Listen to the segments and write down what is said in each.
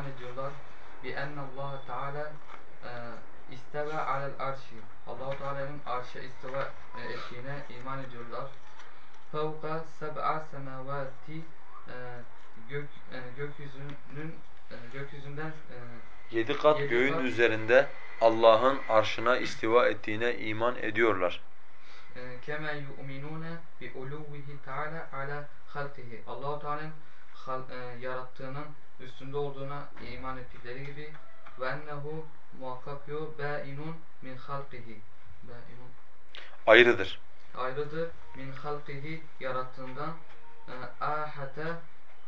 iman ediyorlar. Bi enne Allah Teala e, isteva alel arşi. Allahu Teala'nın arşa istiva ettiğine iman ediyorlar. Fevka seb'a semavati e, gök e, gökyüzünün gökyüzünden yedi kat yedi göğün kat, üzerinde Allah'ın arşına istiva ettiğine iman ediyorlar. Kema yu'minune bi uluvhi Teala ala halkihi. Allahu Teala'nın yarattığının üstünde olduğuna iman ettikleri gibi ve ennehu muhakkak yo bâinun min halkihi. Bâinun. Ayrıdır. Ayrıdır. Min halkihi yarattığından ahate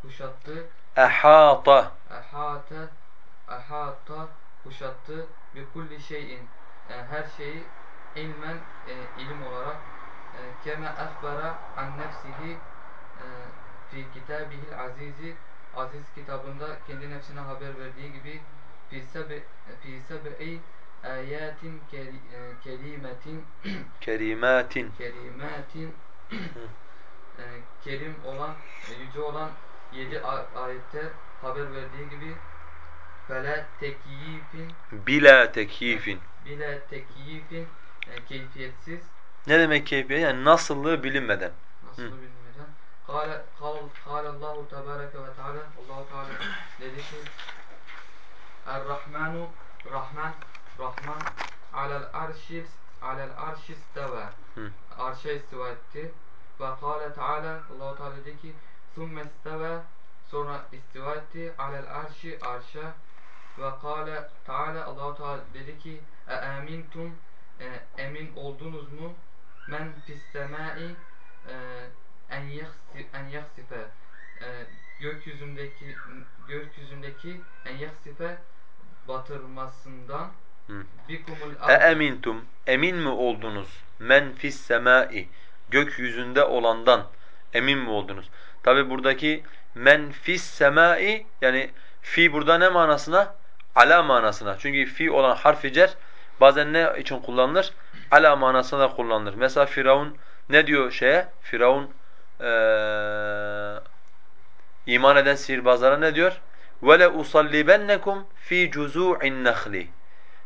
kuşattı. Ehata. Ehate ehata kuşattı. Bi kulli şeyin her şeyi ilmen e, ilim olarak keme ehbara an nefsihi fi kitabihil azizi aziz kitabında kendi nefsine haber verdiği gibi fi seb'i ayatin kelimetin kerimatin kerimatin e, kerim olan e, yüce olan yedi ayette haber verdiği gibi fela tekyifin bila tekyifin bila tekyifin e, keyfiyetsiz ne demek keyfiyet? Yani nasıllığı bilinmeden. Nasıllığı bilinmeden. Kâle, kâle Allahu Tebareke ve Teala. Allahu Teala dedi ki Er-Rahmanu Rahman Rahman alel arşis alel arşis deve arşa istiva etti. Ve kâle Teala Allahu Teala dedi ki thumme isteve sonra istiva etti. Alel arşi arşa. Ve kâle Teala Allahu Teala dedi ki e amintum e, emin oldunuz mu? Men fis semai e, en en yaksife gökyüzündeki gökyüzündeki en yaksife batırmasından bikumul e emintum emin mi oldunuz men fis semai gökyüzünde olandan emin mi oldunuz? Tabi buradaki men fis semai yani fi burada ne manasına? Ala manasına. Çünkü fi olan harfi cer bazen ne için kullanılır? Ala manasına da kullanılır. Mesela Firavun ne diyor şeye? Firavun ee, iman eden sihirbazlara ne diyor? وَلَا أُصَلِّبَنَّكُمْ ف۪ي جُزُوعِ النَّخْلِ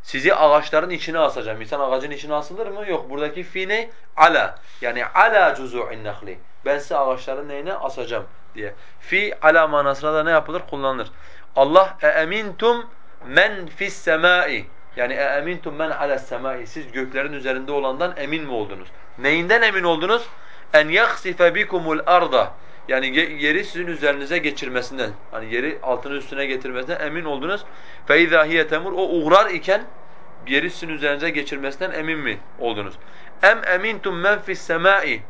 Sizi ağaçların içine asacağım. İnsan ağacın içine asılır mı? Yok. Buradaki fi ne? Ala. Yani ala cuzu'in nahli. Ben size ağaçların neyine asacağım diye. Fi ala manasına da ne yapılır? Kullanılır. Allah e emintum men fis semai. Yani e emintum men ala semai. Siz göklerin üzerinde olandan emin mi oldunuz? Neyinden emin oldunuz? En yaksife bikumul arda yani yeri sizin üzerinize geçirmesinden hani yeri altını üstüne getirmesinden emin oldunuz. Fe hiye temur o uğrar iken yeri sizin üzerinize geçirmesinden emin mi oldunuz? Em emintum men fis semai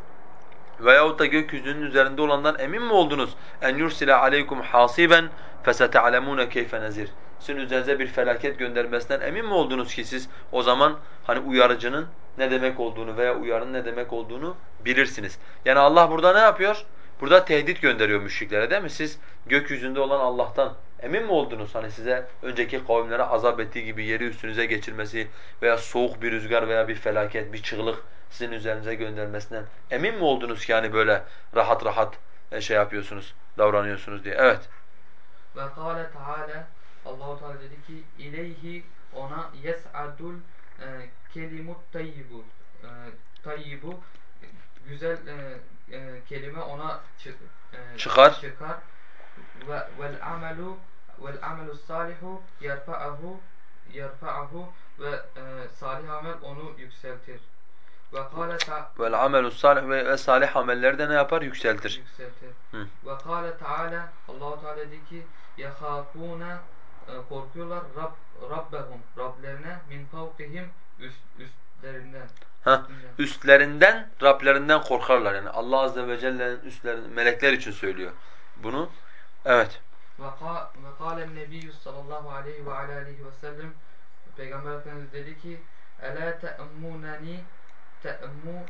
veyahut da gökyüzünün üzerinde olandan emin mi oldunuz? En yursile aleykum hasiben feseta'lemune keyfe nezir. Sizin üzerinize bir felaket göndermesinden emin mi oldunuz ki siz o zaman hani uyarıcının ne demek olduğunu veya uyarının ne demek olduğunu bilirsiniz. Yani Allah burada ne yapıyor? Burada tehdit gönderiyor müşriklere değil mi? Siz gökyüzünde olan Allah'tan emin mi oldunuz? Hani size önceki kavimlere azap ettiği gibi yeri üstünüze geçirmesi veya soğuk bir rüzgar veya bir felaket, bir çığlık sizin üzerinize göndermesinden emin mi oldunuz ki hani böyle rahat rahat e, şey yapıyorsunuz, davranıyorsunuz diye? Evet. Ve kâle Allahu Teala dedi ki ileyhi ona yes'adul e, kelimut tayyibu e, tayyibu güzel e, e, kelime ona çı, e, çıkar. çıkar ve vel amelu vel amelu salihu yerfa'ahu yerfa'ahu ve e, salih amel onu yükseltir. Ve kâle vel amelu salih ve salih ameller de ne yapar? Yükseltir. Yükseltir. Hı. Ve kâle Teala Allahu Teala dedi ki yehâfûne korkuyorlar Rab, Rabbehum Rablerine min fawqihim üst, üstlerinden. Ha, üstlerinden, Rablerinden korkarlar yani. Allah azze ve celle'nin üstlerinden melekler için söylüyor bunu. Evet. Ve kâlen nebiyyü sallallahu aleyhi ve aleyhi ve sellem Peygamber Efendimiz dedi ki Ela te'emmuneni te'emmu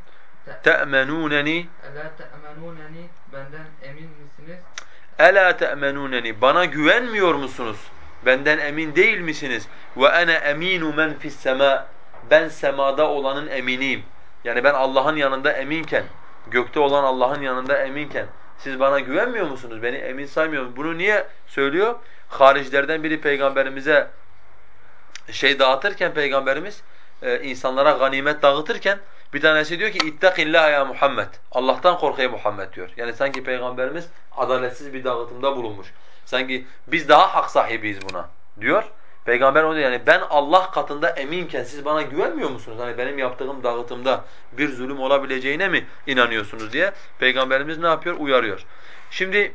te'menuneni Ela te'menuneni benden emin misiniz? Ela te'menuneni bana güvenmiyor musunuz? Benden emin değil misiniz? Ve ene eminu men fis sema ben semada olanın eminiyim. Yani ben Allah'ın yanında eminken, gökte olan Allah'ın yanında eminken siz bana güvenmiyor musunuz? Beni emin saymıyor musunuz? Bunu niye söylüyor? haricilerden biri peygamberimize şey dağıtırken peygamberimiz e, insanlara ganimet dağıtırken bir tanesi diyor ki ittaqillaha ya Muhammed. Allah'tan kork Muhammed diyor. Yani sanki peygamberimiz adaletsiz bir dağıtımda bulunmuş. Sanki biz daha hak sahibiyiz buna diyor. Peygamber onu diyor yani ben Allah katında eminken siz bana güvenmiyor musunuz? Hani benim yaptığım dağıtımda bir zulüm olabileceğine mi inanıyorsunuz diye Peygamberimiz ne yapıyor? Uyarıyor. Şimdi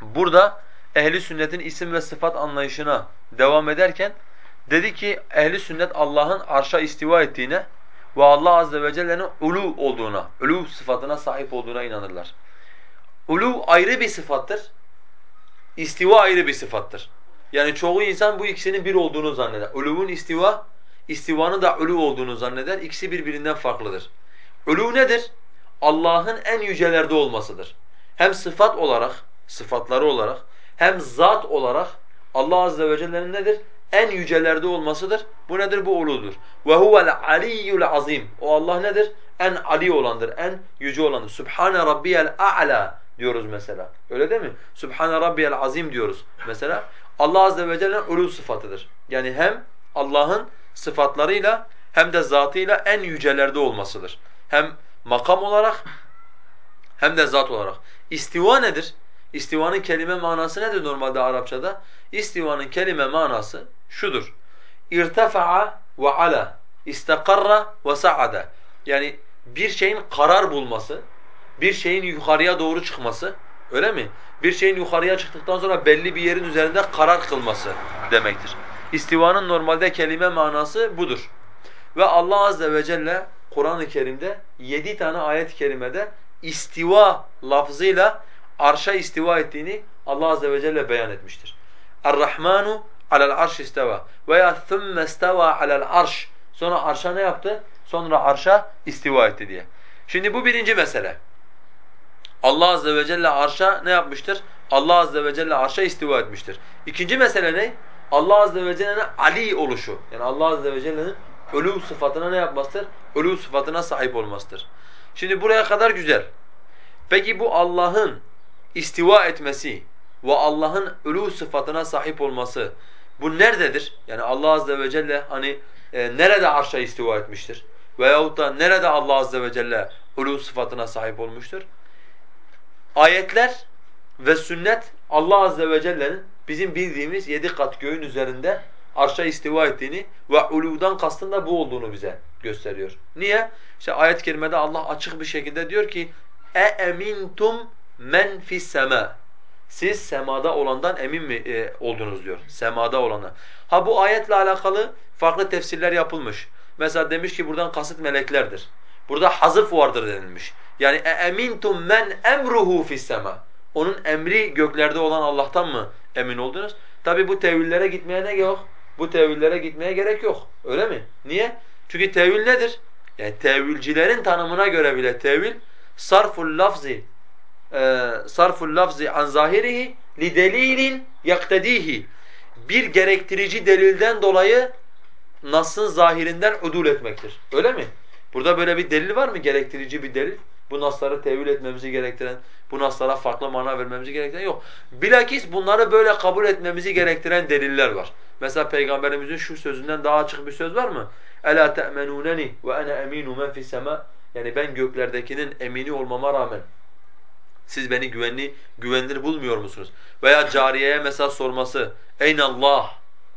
burada ehli sünnetin isim ve sıfat anlayışına devam ederken dedi ki ehli sünnet Allah'ın arşa istiva ettiğine ve Allah azze ve celle'nin ulu olduğuna, ulu sıfatına sahip olduğuna inanırlar. Ulu ayrı bir sıfattır. İstiva ayrı bir sıfattır. Yani çoğu insan bu ikisinin bir olduğunu zanneder. Uluvun istiva, istivanın da ulu olduğunu zanneder. İkisi birbirinden farklıdır. Ulu nedir? Allah'ın en yücelerde olmasıdır. Hem sıfat olarak, sıfatları olarak, hem zat olarak Allah azze ve celle'nin nedir? En yücelerde olmasıdır. Bu nedir? Bu uludur. Ve huvel aliyyul azim. O Allah nedir? En ali olandır, en yüce olandır. Subhane rabbiyel a'la diyoruz mesela. Öyle değil mi? Subhane rabbiyel azim diyoruz mesela. Allah azze ve celle'nin ulu sıfatıdır. Yani hem Allah'ın sıfatlarıyla hem de zatıyla en yücelerde olmasıdır. Hem makam olarak hem de zat olarak. İstiva nedir? İstivanın kelime manası nedir normalde Arapçada? İstivanın kelime manası şudur. İrtefa'a ve ala, istakarra ve sa'ada. Yani bir şeyin karar bulması, bir şeyin yukarıya doğru çıkması, öyle mi? Bir şeyin yukarıya çıktıktan sonra belli bir yerin üzerinde karar kılması demektir. İstivanın normalde kelime manası budur. Ve Allah azze ve celle Kur'an-ı Kerim'de yedi tane ayet-i kerimede istiva lafzıyla arşa istiva ettiğini Allah azze ve celle beyan etmiştir. Er-Rahmanu alel arş isteva veya thumme isteva alel arş. Sonra arşa ne yaptı? Sonra arşa istiva etti diye. Şimdi bu birinci mesele. Allah azze ve celle arşa ne yapmıştır? Allah azze ve celle arşa istiva etmiştir. İkinci mesele ne? Allah azze ve celle'nin ali oluşu. Yani Allah azze ve celle'nin ölü sıfatına ne yapmasıdır? Ölü sıfatına sahip olmasıdır. Şimdi buraya kadar güzel. Peki bu Allah'ın istiva etmesi ve Allah'ın ölü sıfatına sahip olması bu nerededir? Yani Allah azze ve celle hani e, nerede arşa istiva etmiştir? Veyahut da nerede Allah azze ve celle ölü sıfatına sahip olmuştur? Ayetler ve sünnet Allah azze ve celle'nin bizim bildiğimiz yedi kat göğün üzerinde arşa istiva ettiğini ve uludan kastın da bu olduğunu bize gösteriyor. Niye? İşte ayet-i kerimede Allah açık bir şekilde diyor ki e emintum men fis sema. Siz semada olandan emin mi e, oldunuz diyor. Semada olandan. Ha bu ayetle alakalı farklı tefsirler yapılmış. Mesela demiş ki buradan kasıt meleklerdir. Burada hazıf vardır denilmiş. Yani e emintum men emruhu fis sema. Onun emri göklerde olan Allah'tan mı emin oldunuz? Tabi bu tevillere gitmeye ne yok? Bu tevillere gitmeye gerek yok. Öyle mi? Niye? Çünkü tevil nedir? Yani tevilcilerin tanımına göre bile tevil sarful lafzi e, sarful lafzi an zahirihi li delilin yaktedihi. Bir gerektirici delilden dolayı Nas'ın zahirinden udul etmektir. Öyle mi? Burada böyle bir delil var mı? Gerektirici bir delil. Bu nasları tevil etmemizi gerektiren, bu naslara farklı mana vermemizi gerektiren yok. Bilakis bunları böyle kabul etmemizi gerektiren deliller var. Mesela Peygamberimizin şu sözünden daha açık bir söz var mı? Te'menuneni ve ana eminu men fis sema. Yani ben göklerdekinin emini olmama rağmen siz beni güvenli güvenilir bulmuyor musunuz? Veya cariyeye mesela sorması. Eyn Allah?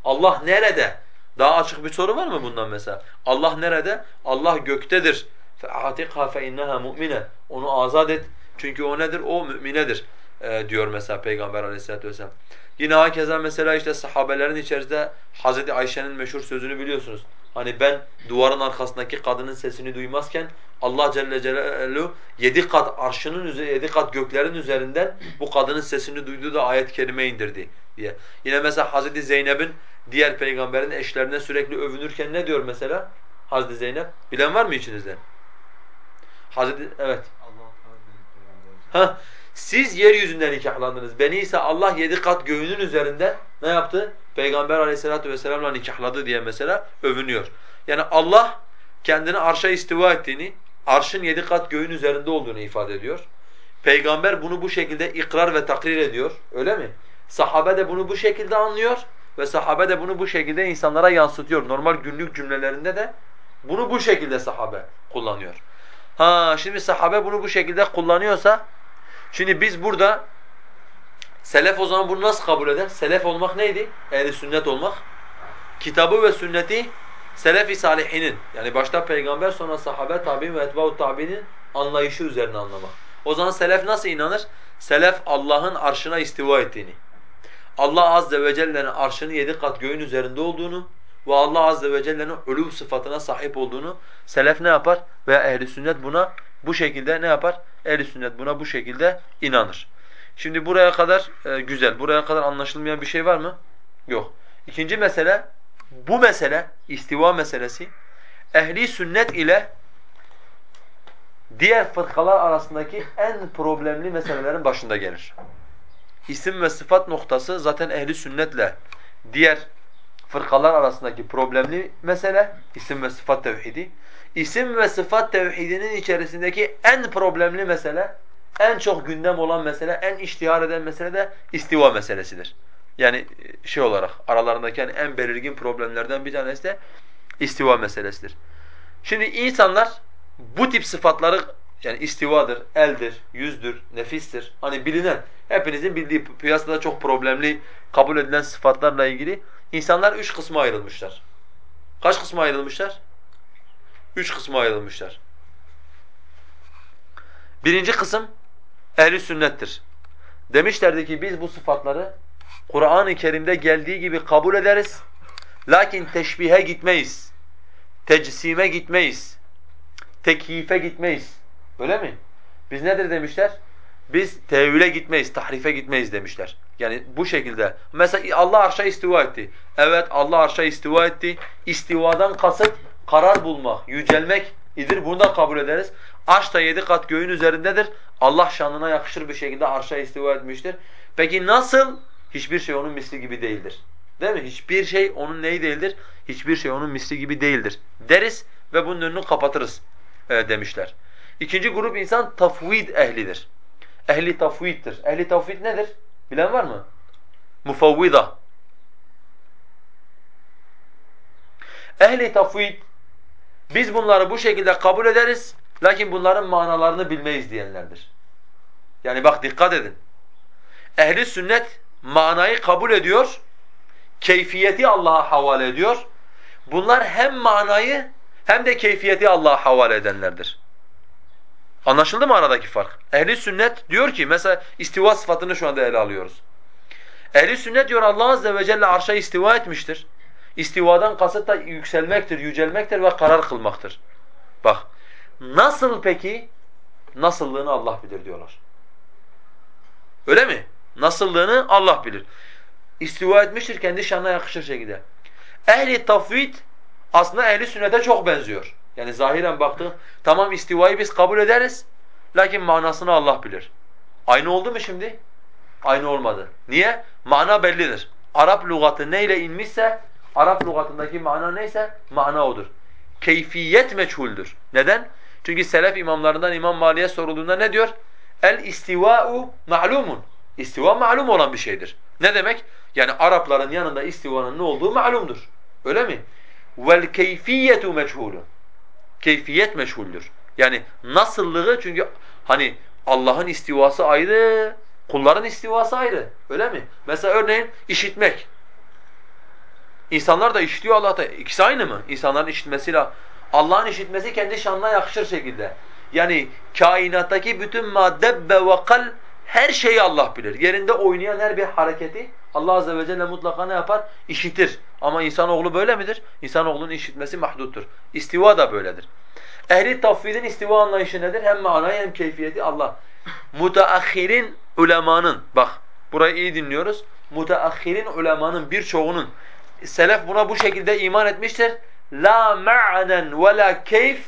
Allah nerede? Daha açık bir soru var mı bundan mesela? Allah nerede? Allah göktedir. فَاَعْتِقْهَا فَاِنَّهَا مُؤْمِنَ Onu azat et. Çünkü o nedir? O müminedir e, diyor mesela Peygamber aleyhissalatu vesselam. Yine hakeza mesela işte sahabelerin içerisinde Hazreti Ayşe'nin meşhur sözünü biliyorsunuz. Hani ben duvarın arkasındaki kadının sesini duymazken Allah Celle Celaluhu yedi kat arşının üzerinde, yedi kat göklerin üzerinden bu kadının sesini duyduğu da ayet-i kerime indirdi diye. Yine mesela Hazreti Zeynep'in diğer peygamberin eşlerine sürekli övünürken ne diyor mesela? Hazreti Zeynep. Bilen var mı içinizde? Hazreti evet. Ha, siz yeryüzünden nikahlandınız. Beni ise Allah yedi kat göğünün üzerinden ne yaptı? Peygamber aleyhissalatu vesselam'la nikahladı diye mesela övünüyor. Yani Allah kendini arşa istiva ettiğini, arşın yedi kat göğün üzerinde olduğunu ifade ediyor. Peygamber bunu bu şekilde ikrar ve takrir ediyor. Öyle mi? Sahabe de bunu bu şekilde anlıyor ve sahabe de bunu bu şekilde insanlara yansıtıyor. Normal günlük cümlelerinde de bunu bu şekilde sahabe kullanıyor. Ha şimdi sahabe bunu bu şekilde kullanıyorsa şimdi biz burada selef o zaman bunu nasıl kabul eder? Selef olmak neydi? Ehli sünnet olmak. Kitabı ve sünneti selef-i salihinin yani başta peygamber sonra sahabe, tabi'in ve etba'u tabi'nin anlayışı üzerine anlamak. O zaman selef nasıl inanır? Selef Allah'ın arşına istiva ettiğini, Allah azze ve celle'nin arşının yedi kat göğün üzerinde olduğunu ve Allah azze ve celle'nin ölüm sıfatına sahip olduğunu selef ne yapar? Veya ehli sünnet buna bu şekilde ne yapar? Ehli sünnet buna bu şekilde inanır. Şimdi buraya kadar e, güzel. Buraya kadar anlaşılmayan bir şey var mı? Yok. İkinci mesele bu mesele istiva meselesi ehli sünnet ile diğer fırkalar arasındaki en problemli meselelerin başında gelir. İsim ve sıfat noktası zaten ehli sünnetle diğer fırkalar arasındaki problemli mesele isim ve sıfat tevhidi. İsim ve sıfat tevhidinin içerisindeki en problemli mesele, en çok gündem olan mesele, en iştihar eden mesele de istiva meselesidir. Yani e, şey olarak aralarındaki yani en belirgin problemlerden bir tanesi de istiva meselesidir. Şimdi insanlar bu tip sıfatları yani istivadır, eldir, yüzdür, nefistir. Hani bilinen, hepinizin bildiği piyasada çok problemli kabul edilen sıfatlarla ilgili insanlar üç kısma ayrılmışlar. Kaç kısma ayrılmışlar? Üç kısma ayrılmışlar. Birinci kısım ehli sünnettir. Demişlerdi ki biz bu sıfatları Kur'an-ı Kerim'de geldiği gibi kabul ederiz. Lakin teşbihe gitmeyiz. Tecsime gitmeyiz. Tekyife gitmeyiz. Öyle mi? Biz nedir demişler? Biz tevhile gitmeyiz, tahrife gitmeyiz demişler. Yani bu şekilde. Mesela Allah arşa istiva etti. Evet Allah arşa istiva etti. İstivadan kasıt karar bulmak, yücelmek idir. Bunu da kabul ederiz. Arş da yedi kat göğün üzerindedir. Allah şanına yakışır bir şekilde arşa istiva etmiştir. Peki nasıl? Hiçbir şey onun misli gibi değildir. Değil mi? Hiçbir şey onun neyi değildir? Hiçbir şey onun misli gibi değildir deriz ve bunun önünü kapatırız e, demişler. İkinci grup insan tafvid ehlidir. Ehli tafviddir. Ehli tafvid nedir? Bilen var mı? Mufavvida. Ehli tafvid biz bunları bu şekilde kabul ederiz lakin bunların manalarını bilmeyiz diyenlerdir. Yani bak dikkat edin. Ehli sünnet manayı kabul ediyor, keyfiyeti Allah'a havale ediyor. Bunlar hem manayı hem de keyfiyeti Allah'a havale edenlerdir. Anlaşıldı mı aradaki fark? Ehli sünnet diyor ki mesela istiva sıfatını şu anda ele alıyoruz. Ehli sünnet diyor Allah azze ve celle arşa istiva etmiştir. İstivadan kasıt da yükselmektir, yücelmektir ve karar kılmaktır. Bak nasıl peki? Nasıllığını Allah bilir diyorlar. Öyle mi? Nasıllığını Allah bilir. İstiva etmiştir kendi şanına yakışır şekilde. Ehli tafvid aslında ehli sünnete çok benziyor. Yani zahiren baktığın tamam istivayı biz kabul ederiz. Lakin manasını Allah bilir. Aynı oldu mu şimdi? Aynı olmadı. Niye? Mana bellidir. Arap lügatı neyle inmişse, Arap lügatındaki mana neyse mana odur. Keyfiyet meçhuldür. Neden? Çünkü selef imamlarından İmam Mali'ye sorulduğunda ne diyor? El istiva'u ma'lumun. İstiva malum olan bir şeydir. Ne demek? Yani Arapların yanında istivanın ne olduğu malumdur. Öyle mi? Vel keyfiyetu meçhulun. Keyfiyet meşhuldür. Yani nasıllığı çünkü hani Allah'ın istivası ayrı, kulların istivası ayrı. Öyle mi? Mesela örneğin işitmek. İnsanlar da işitiyor Allah da. İkisi aynı mı? İnsanların işitmesiyle Allah'ın işitmesi kendi şanına yakışır şekilde. Yani kainattaki bütün madde ve kal her şeyi Allah bilir. Yerinde oynayan her bir hareketi Allah azze ve celle mutlaka ne yapar? İşitir. Ama insanoğlu böyle midir? İnsanoğlunun işitmesi mahduttur. İstiva da böyledir. Ehli tafvidin istiva anlayışı nedir? Hem manayı hem keyfiyeti Allah. Mutaakhirin ulemanın, bak burayı iyi dinliyoruz. Mutaakhirin ulemanın birçoğunun selef buna bu şekilde iman etmiştir. La ma'nen ve la keyf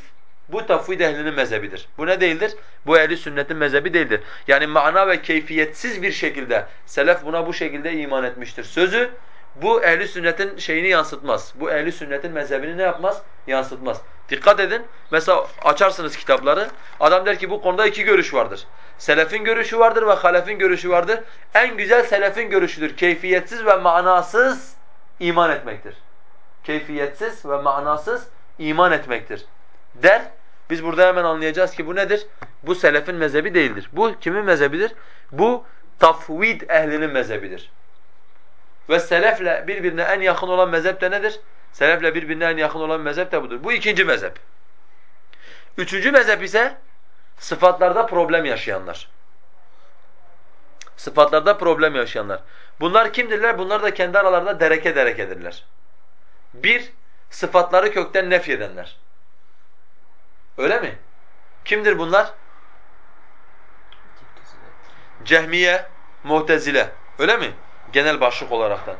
bu tafvid ehlinin mezhebidir. Bu ne değildir? Bu ehli sünnetin mezhebi değildir. Yani mana ve keyfiyetsiz bir şekilde selef buna bu şekilde iman etmiştir. Sözü bu ehli sünnetin şeyini yansıtmaz. Bu ehli sünnetin mezhebini ne yapmaz? Yansıtmaz. Dikkat edin. Mesela açarsınız kitapları. Adam der ki bu konuda iki görüş vardır. Selefin görüşü vardır ve halefin görüşü vardır. En güzel selefin görüşüdür. Keyfiyetsiz ve manasız iman etmektir. Keyfiyetsiz ve manasız iman etmektir. Der. Biz burada hemen anlayacağız ki bu nedir? Bu selefin mezhebi değildir. Bu kimin mezhebidir? Bu tafvid ehlinin mezhebidir. Ve selefle birbirine en yakın olan mezhep de nedir? Selefle birbirine en yakın olan mezhep de budur. Bu ikinci mezhep. Üçüncü mezhep ise sıfatlarda problem yaşayanlar. Sıfatlarda problem yaşayanlar. Bunlar kimdirler? Bunlar da kendi aralarında dereke derekedirler. Bir, sıfatları kökten nefyedenler. Öyle mi? Kimdir bunlar? Cehmiye, Mu'tezile. Öyle mi? Genel başlık olaraktan.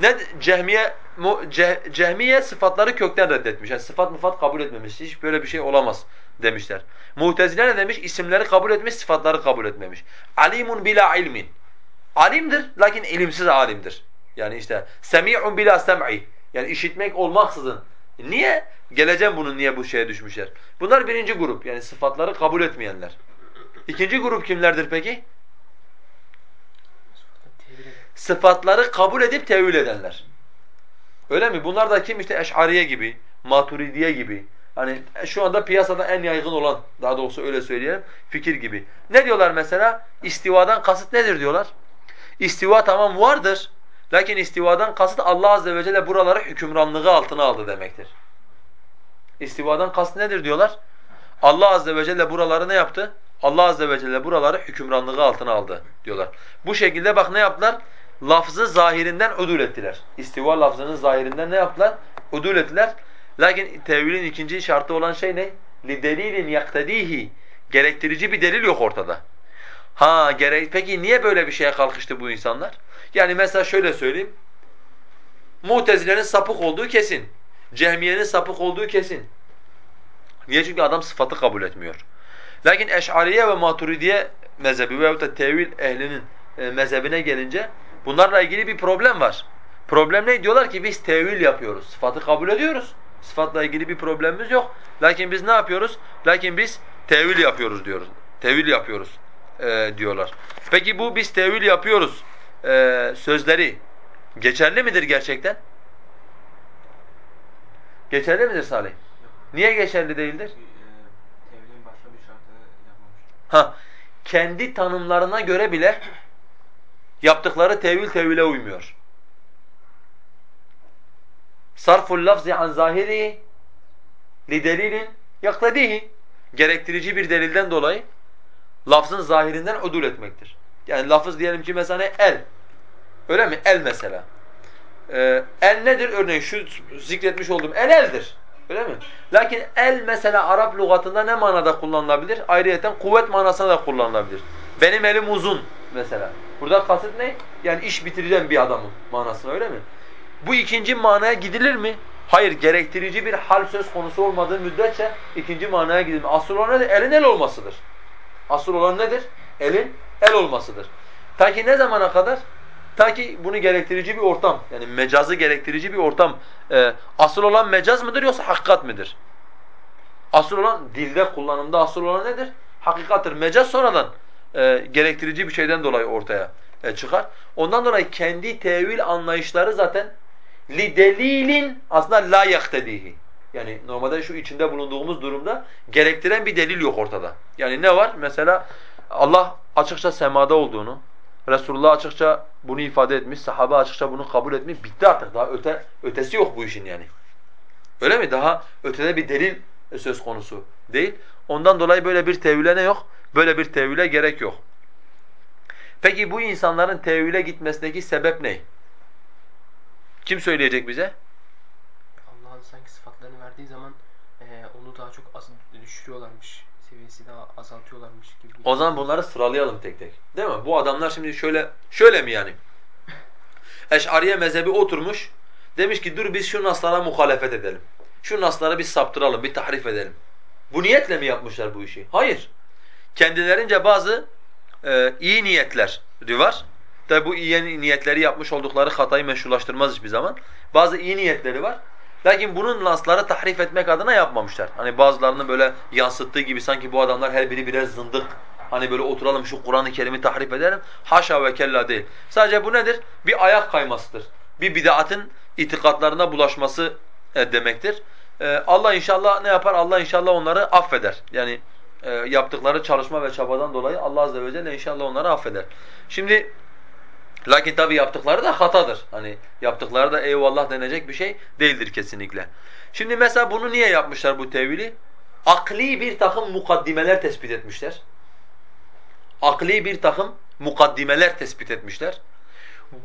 Ne Cehmiye ceh, Cehmiye sıfatları kökten reddetmiş. Yani sıfat mufat kabul etmemiş. Hiç böyle bir şey olamaz demişler. Mu'tezile ne demiş? İsimleri kabul etmiş, sıfatları kabul etmemiş. Alimun bila ilmin. Alimdir lakin ilimsiz alimdir. Yani işte semi'un bila sem'i. Yani işitmek olmaksızın. Niye? Geleceğim bunun niye bu şeye düşmüşler. Bunlar birinci grup. Yani sıfatları kabul etmeyenler. İkinci grup kimlerdir peki? Sıfatları kabul edip tevil edenler. Öyle mi? Bunlar da kim? İşte Eş'ariye gibi, Maturidiye gibi. Hani şu anda piyasada en yaygın olan, daha doğrusu öyle söyleyelim, fikir gibi. Ne diyorlar mesela? İstivadan kasıt nedir diyorlar? İstiva tamam vardır. Lakin istivadan kasıt Allah azze ve celle buraları hükümranlığı altına aldı demektir. İstivadan kasıt nedir diyorlar? Allah azze ve celle buraları ne yaptı? Allah azze ve celle buraları hükümranlığı altına aldı diyorlar. Bu şekilde bak ne yaptılar? Lafzı zahirinden udul ettiler. İstiva lafzının zahirinden ne yaptılar? Udul ettiler. Lakin tevilin ikinci şartı olan şey ne? لِدَلِيلٍ يَقْتَد۪يهِ Gerektirici bir delil yok ortada. Ha gerek peki niye böyle bir şeye kalkıştı bu insanlar? Yani mesela şöyle söyleyeyim. Mutezile'nin sapık olduğu kesin. Cehmiye'nin sapık olduğu kesin. Niye? Çünkü adam sıfatı kabul etmiyor. Lakin Eş'ariye ve Maturidiye mezhebi veyahut da tevil ehlinin e, mezhebine gelince bunlarla ilgili bir problem var. Problem ne? Diyorlar ki biz tevil yapıyoruz. Sıfatı kabul ediyoruz. Sıfatla ilgili bir problemimiz yok. Lakin biz ne yapıyoruz? Lakin biz tevil yapıyoruz diyoruz. Tevil yapıyoruz e, diyorlar. Peki bu biz tevil yapıyoruz e, sözleri geçerli midir gerçekten? Geçerli midir Salih? Niye geçerli değildir? Tevhidin başka bir. Ha, kendi tanımlarına göre bile yaptıkları tevil tevile uymuyor. Sarful lafzi an zahiri li delilin yaktadihi gerektirici bir delilden dolayı lafzın zahirinden udul etmektir. Yani lafız diyelim ki mesela el. Öyle mi? El mesela. Ee, el nedir? Örneğin şu zikretmiş olduğum el eldir. Öyle mi? Lakin el mesela Arap lügatında ne manada kullanılabilir? Ayrıyeten kuvvet manasına da kullanılabilir. Benim elim uzun mesela. Burada kasıt ne? Yani iş bitireceğim bir adamın manasına öyle mi? Bu ikinci manaya gidilir mi? Hayır, gerektirici bir hal söz konusu olmadığı müddetçe ikinci manaya gidilir. Asıl olan nedir? Elin el olmasıdır. Asıl olan nedir? Elin el olmasıdır. Ta ki ne zamana kadar? Ta ki bunu gerektirici bir ortam, yani mecazı gerektirici bir ortam. E, asıl olan mecaz mıdır yoksa hakikat midir? Asıl olan dilde kullanımda asıl olan nedir? Hakikattır. Mecaz sonradan e, gerektirici bir şeyden dolayı ortaya e, çıkar. Ondan dolayı kendi tevil anlayışları zaten li delilin aslında la yaktedihi. Yani normalde şu içinde bulunduğumuz durumda gerektiren bir delil yok ortada. Yani ne var? Mesela Allah açıkça semada olduğunu, Resulullah açıkça bunu ifade etmiş, sahabe açıkça bunu kabul etmiş. Bitti artık. Daha öte ötesi yok bu işin yani. Öyle mi? Daha ötede bir delil söz konusu değil. Ondan dolayı böyle bir tevhile ne yok? Böyle bir tevhile gerek yok. Peki bu insanların tevhile gitmesindeki sebep ne? Kim söyleyecek bize? Allah'ın sanki sıfatlarını verdiği zaman eee, onu daha çok az düşürüyorlarmış. Seviyesi daha azaltıyorlarmış gibi. O zaman bunları sıralayalım tek tek. Değil mi? Bu adamlar şimdi şöyle şöyle mi yani? Eş'ariye mezhebi oturmuş. Demiş ki dur biz şu naslara muhalefet edelim. Şu nasları bir saptıralım, bir tahrif edelim. Bu niyetle mi yapmışlar bu işi? Hayır. Kendilerince bazı e, iyi niyetler var. Tabi bu iyi niyetleri yapmış oldukları hatayı meşrulaştırmaz hiçbir zaman. Bazı iyi niyetleri var. Lakin bunun nasları tahrif etmek adına yapmamışlar. Hani bazılarının böyle yansıttığı gibi sanki bu adamlar her biri birer zındık Hani böyle oturalım şu Kur'an-ı Kerim'i tahrip edelim. Haşa ve kella değil. Sadece bu nedir? Bir ayak kaymasıdır. Bir bid'atın itikatlarına bulaşması e, demektir. E, Allah inşallah ne yapar? Allah inşallah onları affeder. Yani e, yaptıkları çalışma ve çabadan dolayı Allah azze ve celle inşallah onları affeder. Şimdi lakin tabi yaptıkları da hatadır. Hani yaptıkları da eyvallah denecek bir şey değildir kesinlikle. Şimdi mesela bunu niye yapmışlar bu tevili? Akli bir takım mukaddimeler tespit etmişler. Akli bir takım mukaddimeler tespit etmişler.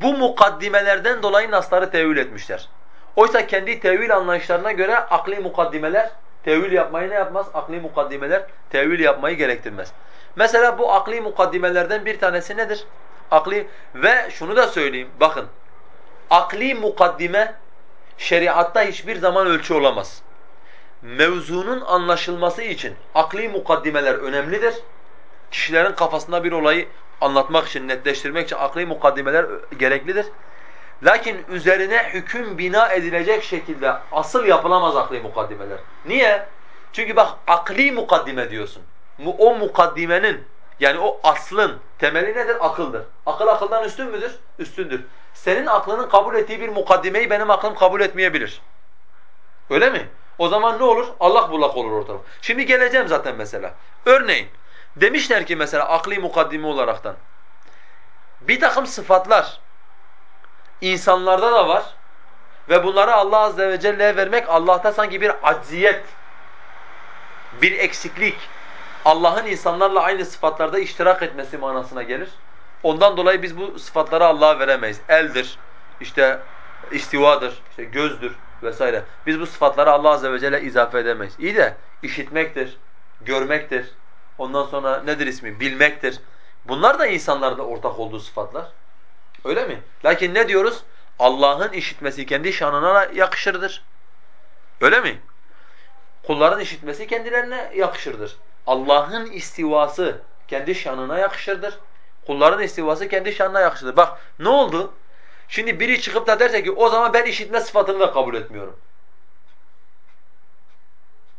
Bu mukaddimelerden dolayı nasları tevil etmişler. Oysa kendi tevil anlayışlarına göre akli mukaddimeler tevil yapmayı ne yapmaz? Akli mukaddimeler tevil yapmayı gerektirmez. Mesela bu akli mukaddimelerden bir tanesi nedir? Akli ve şunu da söyleyeyim bakın. Akli mukaddime şeriatta hiçbir zaman ölçü olamaz. Mevzunun anlaşılması için akli mukaddimeler önemlidir. Kişilerin kafasında bir olayı anlatmak için, netleştirmek için akli mukaddimeler gereklidir. Lakin üzerine hüküm bina edilecek şekilde asıl yapılamaz akli mukaddimeler. Niye? Çünkü bak akli mukaddime diyorsun. O mukaddimenin yani o aslın temeli nedir? Akıldır. Akıl akıldan üstün müdür? Üstündür. Senin aklının kabul ettiği bir mukaddimeyi benim aklım kabul etmeyebilir. Öyle mi? O zaman ne olur? Allah bullak olur ortalık. Şimdi geleceğim zaten mesela. Örneğin demişler ki mesela akli mukaddime olaraktan bir takım sıfatlar insanlarda da var ve bunları Allah azze ve celle'ye vermek Allah'ta sanki bir acziyet, bir eksiklik, Allah'ın insanlarla aynı sıfatlarda iştirak etmesi manasına gelir. Ondan dolayı biz bu sıfatları Allah'a veremeyiz. Eldir, işte istivadır, işte gözdür vesaire. Biz bu sıfatları Allah azze ve celle izafe edemeyiz. İyi de işitmektir, görmektir, ondan sonra nedir ismi? Bilmektir. Bunlar da insanlarda ortak olduğu sıfatlar. Öyle mi? Lakin ne diyoruz? Allah'ın işitmesi kendi şanına yakışırdır. Öyle mi? Kulların işitmesi kendilerine yakışırdır. Allah'ın istivası kendi şanına yakışırdır. Kulların istivası kendi şanına yakışırdır. Bak ne oldu? Şimdi biri çıkıp da derse ki o zaman ben işitme sıfatını da kabul etmiyorum.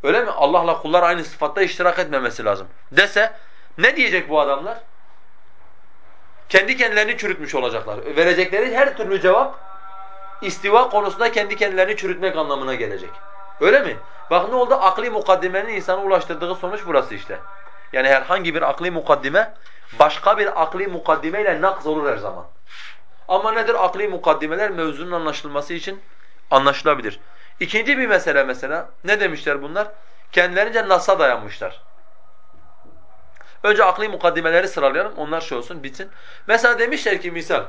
Öyle mi? Allah'la kullar aynı sıfatta iştirak etmemesi lazım. Dese ne diyecek bu adamlar? Kendi kendilerini çürütmüş olacaklar. Verecekleri her türlü cevap istiva konusunda kendi kendilerini çürütmek anlamına gelecek. Öyle mi? Bak ne oldu? Akli mukaddimenin insana ulaştırdığı sonuç burası işte. Yani herhangi bir akli mukaddime başka bir akli mukaddimeyle nakz olur her zaman. Ama nedir? Akli mukaddimeler mevzunun anlaşılması için anlaşılabilir. İkinci bir mesele mesela, ne demişler bunlar? Kendilerince Nas'a dayanmışlar. Önce akli mukaddimeleri sıralayalım, onlar şey olsun, bitsin. Mesela demişler ki misal,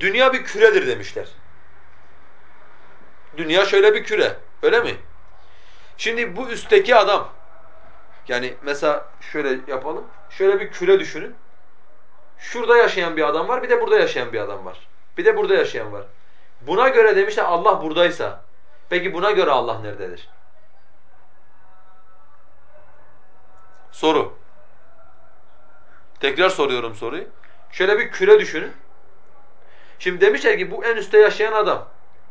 dünya bir küredir demişler. Dünya şöyle bir küre, öyle mi? Şimdi bu üstteki adam, yani mesela şöyle yapalım, şöyle bir küre düşünün. Şurada yaşayan bir adam var, bir de burada yaşayan bir adam var. Bir de burada yaşayan var. Buna göre demişler Allah buradaysa, peki buna göre Allah nerededir? Soru. Tekrar soruyorum soruyu. Şöyle bir küre düşünün. Şimdi demişler ki bu en üstte yaşayan adam.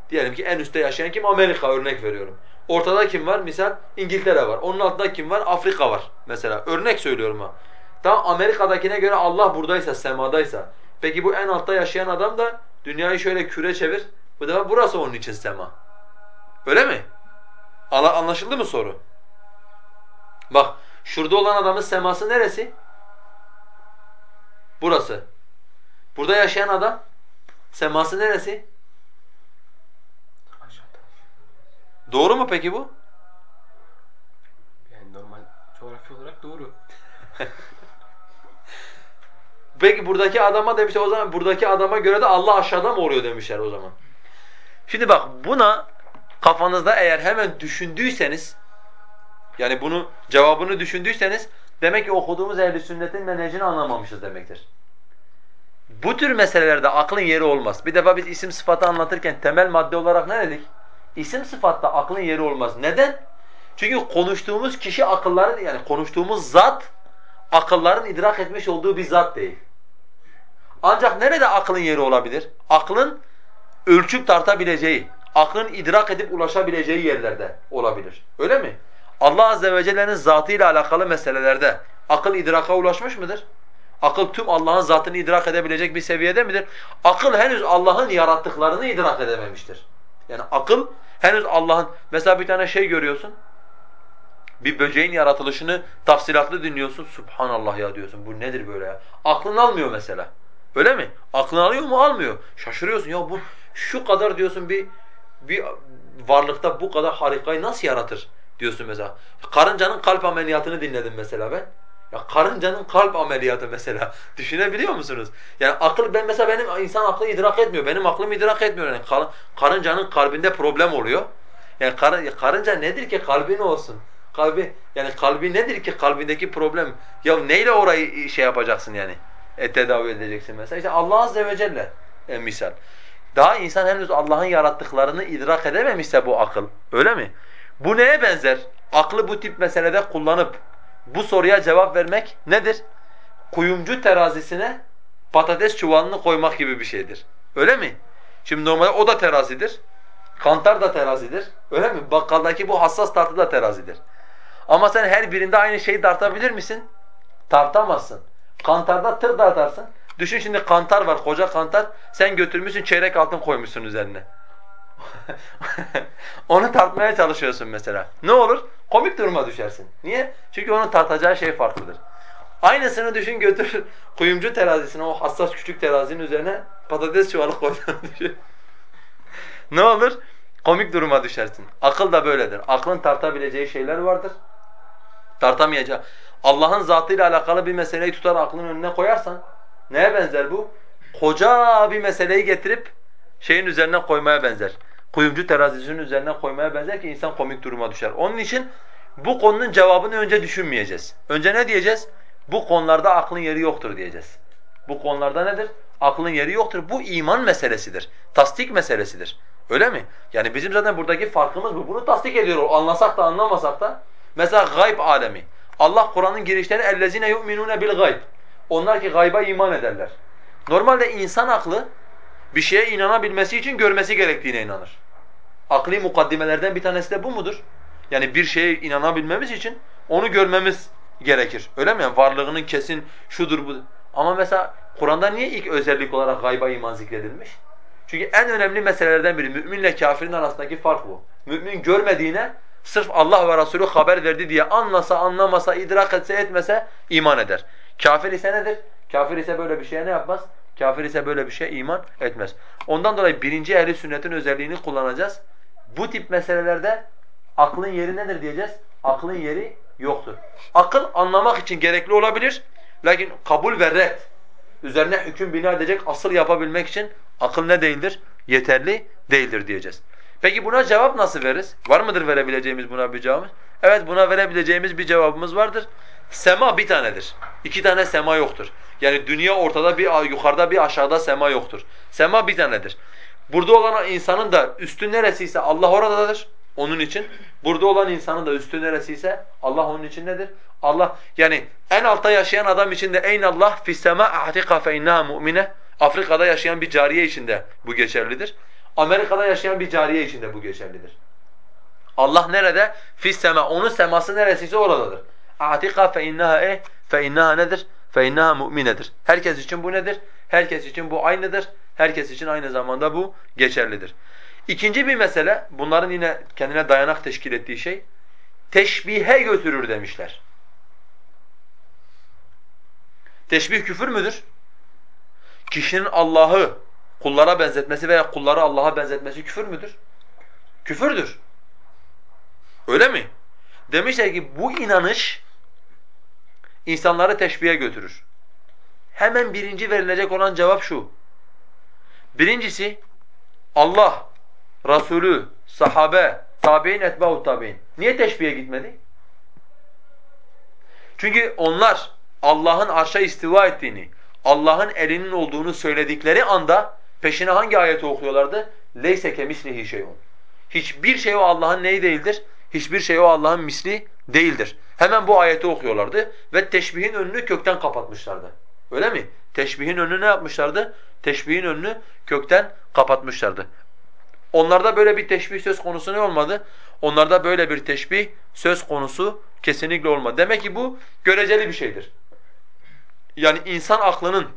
Diyelim ki en üstte yaşayan kim? Amerika örnek veriyorum. Ortada kim var? Misal İngiltere var. Onun altında kim var? Afrika var mesela. Örnek söylüyorum ha. Tamam Amerika'dakine göre Allah buradaysa, semadaysa. Peki bu en altta yaşayan adam da dünyayı şöyle küre çevir. Bu defa burası onun için sema. Öyle mi? Anlaşıldı mı soru? Bak şurada olan adamın seması neresi? Burası. Burada yaşayan adam seması neresi? Doğru mu peki bu? Yani normal coğrafya olarak doğru. Peki buradaki adama demişler o zaman buradaki adama göre de Allah aşağıda mı oluyor demişler o zaman. Şimdi bak buna kafanızda eğer hemen düşündüyseniz yani bunu cevabını düşündüyseniz demek ki okuduğumuz ehl sünnetin menhecini anlamamışız demektir. Bu tür meselelerde aklın yeri olmaz. Bir defa biz isim sıfatı anlatırken temel madde olarak ne dedik? İsim sıfatta aklın yeri olmaz. Neden? Çünkü konuştuğumuz kişi akılların yani konuştuğumuz zat akılların idrak etmiş olduğu bir zat değil. Ancak nerede aklın yeri olabilir? Aklın ölçüp tartabileceği, aklın idrak edip ulaşabileceği yerlerde olabilir. Öyle mi? Allah azze ve celle'nin zatıyla alakalı meselelerde akıl idraka ulaşmış mıdır? Akıl tüm Allah'ın zatını idrak edebilecek bir seviyede midir? Akıl henüz Allah'ın yarattıklarını idrak edememiştir. Yani akıl henüz Allah'ın mesela bir tane şey görüyorsun. Bir böceğin yaratılışını tafsilatlı dinliyorsun. Subhanallah ya diyorsun. Bu nedir böyle ya? Aklın almıyor mesela. Öyle mi? Aklın alıyor mu? Almıyor. Şaşırıyorsun. Ya bu şu kadar diyorsun bir bir varlıkta bu kadar harikayı nasıl yaratır diyorsun mesela. Karıncanın kalp ameliyatını dinledim mesela ben. Ya karıncanın kalp ameliyatı mesela. Düşünebiliyor musunuz? Yani akıl ben mesela benim insan aklı idrak etmiyor. Benim aklım idrak etmiyor. Yani kar, karıncanın kalbinde problem oluyor. Yani kar, karınca nedir ki kalbi ne olsun? Kalbi yani kalbi nedir ki kalbindeki problem? Ya neyle orayı şey yapacaksın yani? E, tedavi edeceksin mesela. İşte Allah azze ve celle e, misal. Daha insan henüz Allah'ın yarattıklarını idrak edememişse bu akıl. Öyle mi? Bu neye benzer? Aklı bu tip meselede kullanıp bu soruya cevap vermek nedir? Kuyumcu terazisine patates çuvalını koymak gibi bir şeydir. Öyle mi? Şimdi normalde o da terazidir. Kantar da terazidir. Öyle mi? Bakkaldaki bu hassas tartı da terazidir. Ama sen her birinde aynı şeyi tartabilir misin? Tartamazsın. Kantarda tır tartarsın. Düşün şimdi kantar var, koca kantar. Sen götürmüşsün çeyrek altın koymuşsun üzerine. Onu tartmaya çalışıyorsun mesela. Ne olur? Komik duruma düşersin. Niye? Çünkü onun tartacağı şey farklıdır. Aynısını düşün götür kuyumcu terazisine o hassas küçük terazinin üzerine patates çuvalı koyduğunu düşün. ne olur? Komik duruma düşersin. Akıl da böyledir. Aklın tartabileceği şeyler vardır. Tartamayacağı. Allah'ın zatıyla alakalı bir meseleyi tutar aklın önüne koyarsan neye benzer bu? Koca bir meseleyi getirip şeyin üzerine koymaya benzer Kuyumcu terazisinin üzerine koymaya benzer ki insan komik duruma düşer. Onun için bu konunun cevabını önce düşünmeyeceğiz. Önce ne diyeceğiz? Bu konularda aklın yeri yoktur diyeceğiz. Bu konularda nedir? Aklın yeri yoktur. Bu iman meselesidir. Tasdik meselesidir. Öyle mi? Yani bizim zaten buradaki farkımız bu. Bunu tasdik ediyor. Anlasak da anlamasak da. Mesela gayb alemi. Allah Kur'an'ın girişleri اَلَّذِينَ يُؤْمِنُونَ بِالْغَيْبِ Onlar ki gayba iman ederler. Normalde insan aklı bir şeye inanabilmesi için görmesi gerektiğine inanır. Akli mukaddimelerden bir tanesi de bu mudur? Yani bir şeye inanabilmemiz için onu görmemiz gerekir. Öyle mi? Yani varlığının kesin şudur bu. Ama mesela Kur'an'da niye ilk özellik olarak gayba iman zikredilmiş? Çünkü en önemli meselelerden biri müminle kafirin arasındaki fark bu. Mümin görmediğine sırf Allah ve Resulü haber verdi diye anlasa, anlamasa, idrak etse, etmese iman eder. Kafir ise nedir? Kafir ise böyle bir şeye ne yapmaz? Kafir ise böyle bir şeye iman etmez. Ondan dolayı birinci ehli sünnetin özelliğini kullanacağız. Bu tip meselelerde aklın yeri nedir diyeceğiz? Aklın yeri yoktur. Akıl anlamak için gerekli olabilir. Lakin kabul ve red, üzerine hüküm bina edecek asıl yapabilmek için akıl ne değildir? Yeterli değildir diyeceğiz. Peki buna cevap nasıl veririz? Var mıdır verebileceğimiz buna bir cevabımız? Evet buna verebileceğimiz bir cevabımız vardır. Sema bir tanedir. İki tane sema yoktur. Yani dünya ortada bir yukarıda bir aşağıda sema yoktur. Sema bir tanedir. Burada olan insanın da üstü neresiyse Allah oradadır onun için. Burada olan insanın da üstü neresiyse Allah onun için nedir? Allah yani en altta yaşayan adam için de eyn Allah fis sema ahtika fe innaha mu'mine. Afrika'da yaşayan bir cariye için de bu geçerlidir. Amerika'da yaşayan bir cariye için de bu geçerlidir. Allah nerede? Fis sema. Onun seması neresiyse oradadır. Atika fe innaha e fe innaha nedir? Fe innaha mu'minedir. Herkes için bu nedir? Herkes için bu aynıdır. Herkes için aynı zamanda bu geçerlidir. İkinci bir mesele, bunların yine kendine dayanak teşkil ettiği şey, teşbihe götürür demişler. Teşbih küfür müdür? Kişinin Allah'ı kullara benzetmesi veya kulları Allah'a benzetmesi küfür müdür? Küfürdür. Öyle mi? Demişler ki bu inanış insanları teşbihe götürür. Hemen birinci verilecek olan cevap şu. Birincisi Allah, Resulü, sahabe, tabi'in, etba'u tabi'in. Niye teşbihe gitmedi? Çünkü onlar Allah'ın arşa istiva ettiğini, Allah'ın elinin olduğunu söyledikleri anda peşine hangi ayeti okuyorlardı? Leyse kemislihi şeyun. Hiçbir şey o Allah'ın neyi değildir? Hiçbir şey o Allah'ın misli değildir. Hemen bu ayeti okuyorlardı ve teşbihin önünü kökten kapatmışlardı. Öyle mi? Teşbihin önünü ne yapmışlardı? Teşbihin önünü kökten kapatmışlardı. Onlarda böyle bir teşbih söz konusu ne olmadı? Onlarda böyle bir teşbih söz konusu kesinlikle olmadı. Demek ki bu göreceli bir şeydir. Yani insan aklının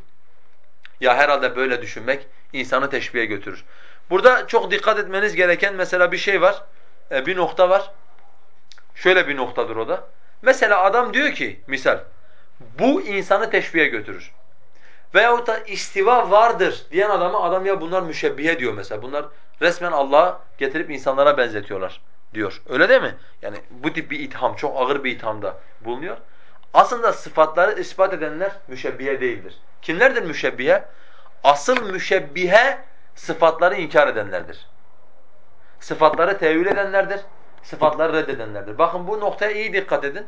ya herhalde böyle düşünmek insanı teşbihe götürür. Burada çok dikkat etmeniz gereken mesela bir şey var. E, bir nokta var. Şöyle bir noktadır o da. Mesela adam diyor ki misal bu insanı teşbihe götürür. Veyahut da istiva vardır diyen adama adam ya bunlar müşebbihe diyor mesela. Bunlar resmen Allah'a getirip insanlara benzetiyorlar diyor. Öyle değil mi? Yani bu tip bir itham, çok ağır bir ithamda bulunuyor. Aslında sıfatları ispat edenler müşebbihe değildir. Kimlerdir müşebbihe? Asıl müşebbihe sıfatları inkar edenlerdir. Sıfatları tevil edenlerdir, sıfatları reddedenlerdir. Bakın bu noktaya iyi dikkat edin.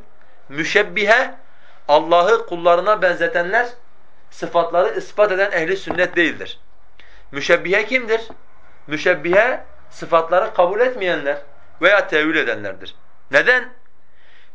Müşebbihe Allah'ı kullarına benzetenler sıfatları ispat eden ehli sünnet değildir. Müşebbihe kimdir? Müşebbihe sıfatları kabul etmeyenler veya tevil edenlerdir. Neden?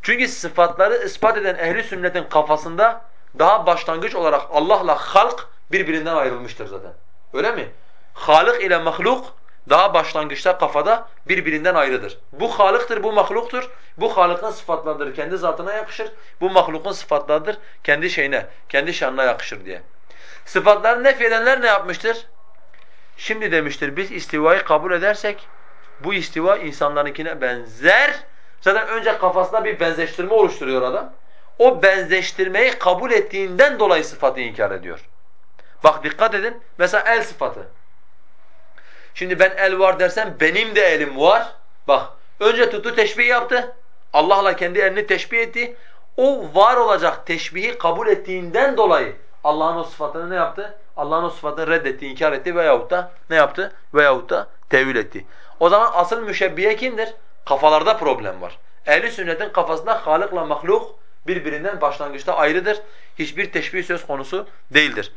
Çünkü sıfatları ispat eden ehli sünnetin kafasında daha başlangıç olarak Allah'la halk birbirinden ayrılmıştır zaten. Öyle mi? Halık ile mahluk daha başlangıçta kafada birbirinden ayrıdır. Bu halıktır, bu mahluktur. Bu halıkın sıfatlarıdır, kendi zatına yakışır. Bu mahlukun sıfatlarıdır, kendi şeyine, kendi şanına yakışır diye. Sıfatları nefyedenler ne yapmıştır? Şimdi demiştir biz istivayı kabul edersek bu istiva insanlarınkine benzer. Zaten önce kafasında bir benzeştirme oluşturuyor adam. O benzeştirmeyi kabul ettiğinden dolayı sıfatı inkar ediyor. Bak dikkat edin. Mesela el sıfatı. Şimdi ben el var dersem benim de elim var. Bak önce tutu teşbih yaptı. Allah'la kendi elini teşbih etti. O var olacak teşbihi kabul ettiğinden dolayı Allah'ın o sıfatını ne yaptı? Allah'ın o sıfatını reddetti, inkar etti veyahut da ne yaptı? Veyahut da tevil etti. O zaman asıl müşebbiye kimdir? Kafalarda problem var. Ehli sünnetin kafasında Halık'la mahluk birbirinden başlangıçta ayrıdır. Hiçbir teşbih söz konusu değildir.